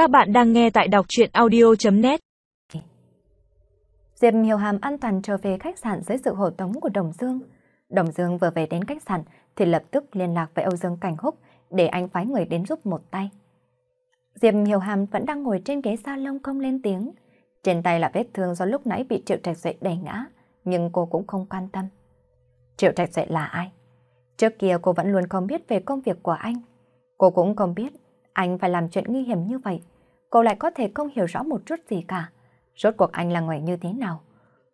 Các bạn đang nghe tại đọc chuyện audio.net Diệp Hiểu Hàm an toàn trở về khách sạn dưới sự hộ tống của Đồng Dương. Đồng Dương vừa về đến khách sạn thì lập tức liên lạc với Âu Dương Cảnh Húc để anh phái người đến giúp một tay. Diệp Hiểu Hàm vẫn đang ngồi trên ghế salon không lên tiếng. Trên tay là vết thương do lúc nãy bị Triệu Trạch Duệ đẩy ngã, nhưng cô cũng không quan tâm. Triệu Trạch Duệ là ai? Trước kia cô vẫn luôn không biết về công việc của anh. Cô cũng không biết anh phải làm chuyện nguy hiểm như vậy. Cô lại có thể không hiểu rõ một chút gì cả. Rốt cuộc anh là người như thế nào?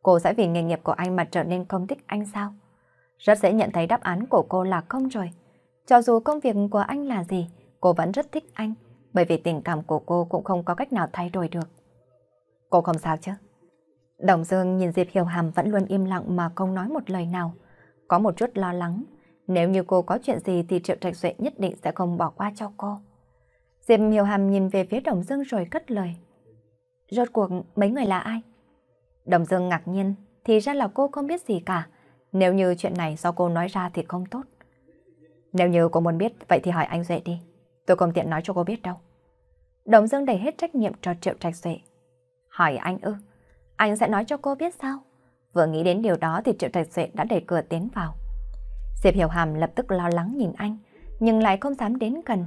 Cô sẽ vì nghề nghiệp của anh mà trở nên không thích anh sao? Rất dễ nhận thấy đáp án của cô là không rồi. Cho dù công việc của anh là gì, cô vẫn rất thích anh, bởi vì tình cảm của cô cũng không có cách nào thay đổi được. Cô không sao chứ? Đồng Dương nhìn Diệp Hiểu Hàm vẫn luôn im lặng mà không nói một lời nào. Có một chút lo lắng. Nếu như cô có chuyện gì thì Triệu Trạch Duệ nhất định sẽ không bỏ qua cho cô. Diệp Hiểu Hàm nhìn về phía Đồng Dương rồi cất lời. Rốt cuộc mấy người là ai? Đồng Dương ngạc nhiên, thì ra là cô không biết gì cả. Nếu như chuyện này do cô nói ra thì không tốt. Nếu như cô muốn biết, vậy thì hỏi anh Duệ đi. Tôi không tiện nói cho cô biết đâu. Đồng Dương đẩy hết trách nhiệm cho Triệu Trạch Duệ. Hỏi anh ư? Anh sẽ nói cho cô biết sao? Vừa nghĩ đến điều đó thì Triệu Trạch Duệ đã đẩy cửa tiến vào. Diệp Hiểu Hàm lập tức lo lắng nhìn anh, nhưng lại không dám đến gần.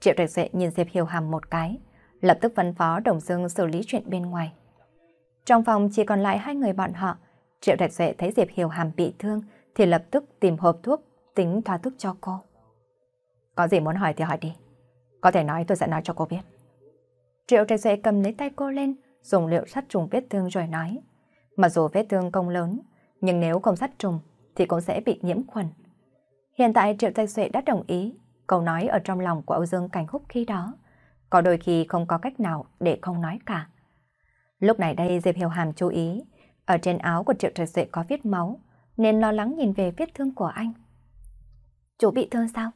Triệu Trạch Duệ nhìn Diệp Hiểu Hàm một cái, lập tức phân phó Đồng Dương xử lý chuyện bên ngoài. Trong phòng chỉ còn lại hai người bọn họ, Triệu Trạch Duệ thấy Diệp Hiểu Hàm bị thương thì lập tức tìm hộp thuốc, tính thoa thuốc cho cô. Có gì muốn hỏi thì hỏi đi. Có thể nói tôi sẽ nói cho cô biết. Triệu Trạch Duệ cầm lấy tay cô lên, dùng liệu sát trùng vết thương rồi nói. Mặc dù vết thương công lớn, nhưng nếu không sát trùng thì cũng sẽ bị nhiễm khuẩn. Hiện tại Triệu Trạch Duệ đã đồng ý, câu nói ở trong lòng của Âu Dương Cảnh Húc khi đó. Có đôi khi không có cách nào để không nói cả. Lúc này đây Diệp Hiểu Hàm chú ý, ở trên áo của Triệu Trạch Duệ có viết máu, nên lo lắng nhìn về vết thương của anh. Chú bị thương sao?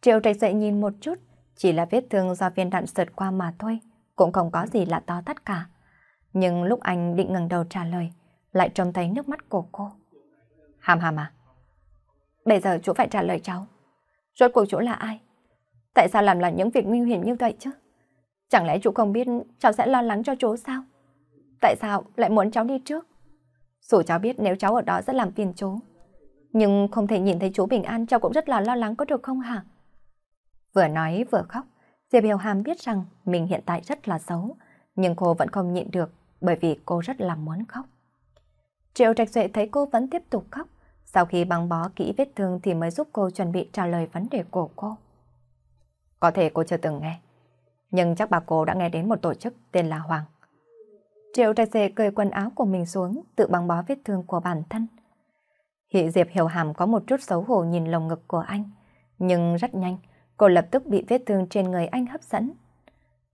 Triệu Trạch Duệ nhìn một chút, chỉ là vết thương do viên đạn sượt qua mà thôi, cũng không có gì là to tắt cả. Nhưng lúc anh định ngẩng đầu trả lời, lại trông thấy nước mắt của cô. Hàm hàm à? Bây giờ chú phải trả lời cháu. Rốt cuộc chủ là ai? Tại sao làm là những việc nguy hiểm như vậy chứ? Chẳng lẽ chú không biết cháu sẽ lo lắng cho chú sao? Tại sao lại muốn cháu đi trước? Dù cháu biết nếu cháu ở đó sẽ làm phiền chú. Nhưng không thể nhìn thấy chú bình an cháu cũng rất là lo lắng có được không hả? Vừa nói vừa khóc, Diệp Hiểu Hàm biết rằng mình hiện tại rất là xấu, nhưng cô vẫn không nhịn được bởi vì cô rất là muốn khóc. Triệu Trạch Duệ thấy cô vẫn tiếp tục khóc, sau khi băng bó kỹ vết thương thì mới giúp cô chuẩn bị trả lời vấn đề của cô. Có thể cô chưa từng nghe, nhưng chắc bà cô đã nghe đến một tổ chức tên là Hoàng. Triệu Trạch Duệ cởi quần áo của mình xuống, tự băng bó vết thương của bản thân. Hị Diệp Hiểu Hàm có một chút xấu hổ nhìn lồng ngực của anh, nhưng rất nhanh, cô lập tức bị vết thương trên người anh hấp dẫn.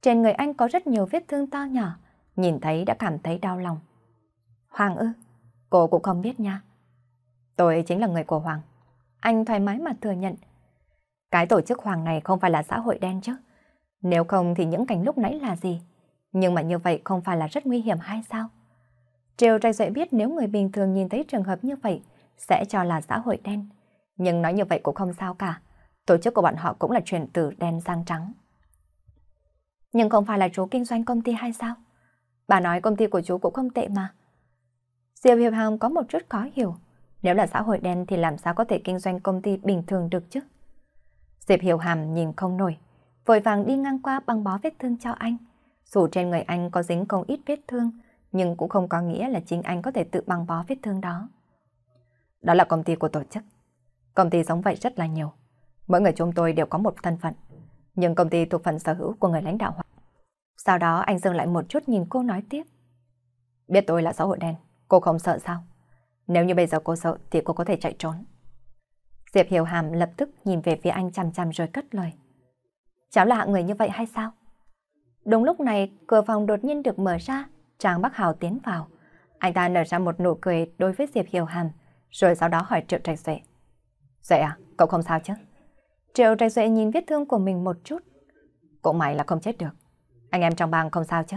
Trên người anh có rất nhiều vết thương to nhỏ, nhìn thấy đã cảm thấy đau lòng. Hoàng ư, cô cũng không biết nha. Tôi chính là người của Hoàng. Anh thoải mái mà thừa nhận. Cái tổ chức Hoàng này không phải là xã hội đen chứ. Nếu không thì những cảnh lúc nãy là gì? Nhưng mà như vậy không phải là rất nguy hiểm hay sao? Triều Trạch Duệ biết nếu người bình thường nhìn thấy trường hợp như vậy, sẽ cho là xã hội đen. Nhưng nói như vậy cũng không sao cả. Tổ chức của bọn họ cũng là chuyển từ đen sang trắng. Nhưng không phải là chú kinh doanh công ty hay sao? Bà nói công ty của chú cũng không tệ mà. Diệp Hiệp Hàm có một chút khó hiểu. Nếu là xã hội đen thì làm sao có thể kinh doanh công ty bình thường được chứ? Diệp Hiểu Hàm nhìn không nổi, vội vàng đi ngang qua băng bó vết thương cho anh. Dù trên người anh có dính không ít vết thương, nhưng cũng không có nghĩa là chính anh có thể tự băng bó vết thương đó. Đó là công ty của tổ chức. Công ty giống vậy rất là nhiều. Mỗi người chúng tôi đều có một thân phận, nhưng công ty thuộc phần sở hữu của người lãnh đạo. Sau đó anh dừng lại một chút nhìn cô nói tiếp. Biết tôi là xã hội đen, cô không sợ sao? Nếu như bây giờ cô sợ thì cô có thể chạy trốn. Diệp Hiểu Hàm lập tức nhìn về phía anh chằm chằm rồi cất lời. Cháu là hạng người như vậy hay sao? Đúng lúc này, cửa phòng đột nhiên được mở ra, Trang Bắc Hào tiến vào. Anh ta nở ra một nụ cười đối với Diệp Hiểu Hàm, rồi sau đó hỏi Triệu Trạch Duệ. Duệ à, cậu không sao chứ? Triệu Trạch Duệ nhìn vết thương của mình một chút. Cũng may là không chết được. Anh em trong bang không sao chứ?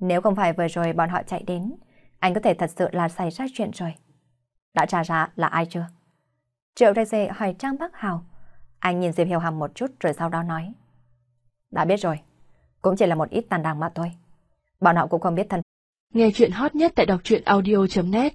Nếu không phải vừa rồi bọn họ chạy đến, anh có thể thật sự là xảy ra chuyện rồi. Đã trả ra là ai chưa? Triệu Đại Dê hỏi Trang Bắc Hào. Anh nhìn Diệp Hiểu Hàm một chút rồi sau đó nói. Đã biết rồi. cũng chỉ là một ít tàn đàng mà thôi. Bọn họ cũng không biết thân. Nghe chuyện hot nhất tại đọc truyện audio.net